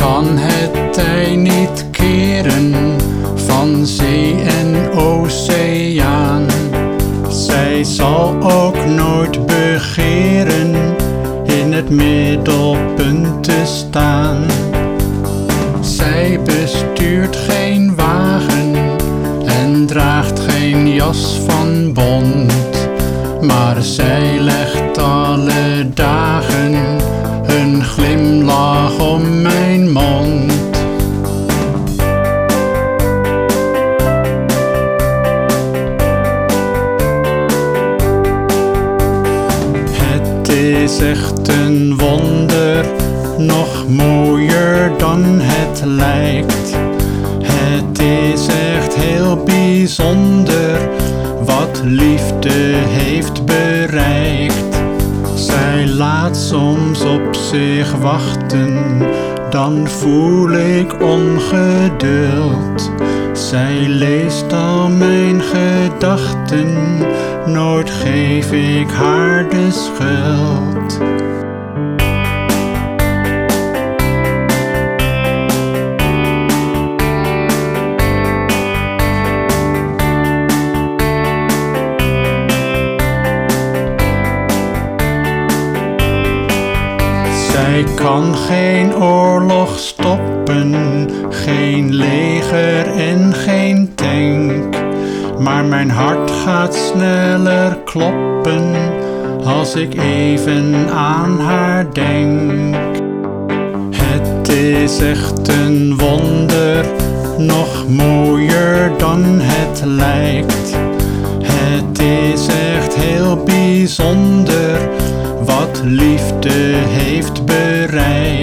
kan het tij niet keren van zee en oceaan. Zij zal ook nooit begeren in het middelpunt te staan. Zij bestuurt geen wagen en draagt geen jas van bont, maar zij legt alle dagen is echt een wonder, nog mooier dan het lijkt. Het is echt heel bijzonder wat liefde heeft bereikt. Zij laat soms op zich wachten, dan voel ik ongeduld. Zij leest al mijn gedachten, nooit geef ik haar de schuld. Zij kan geen oorlog stoppen, geen leger en geen tank. Maar mijn hart gaat sneller kloppen als ik even aan haar denk. Het is echt een wonder, nog mooier dan het lijkt. Het is echt heel bijzonder wat liefde heeft bereikt.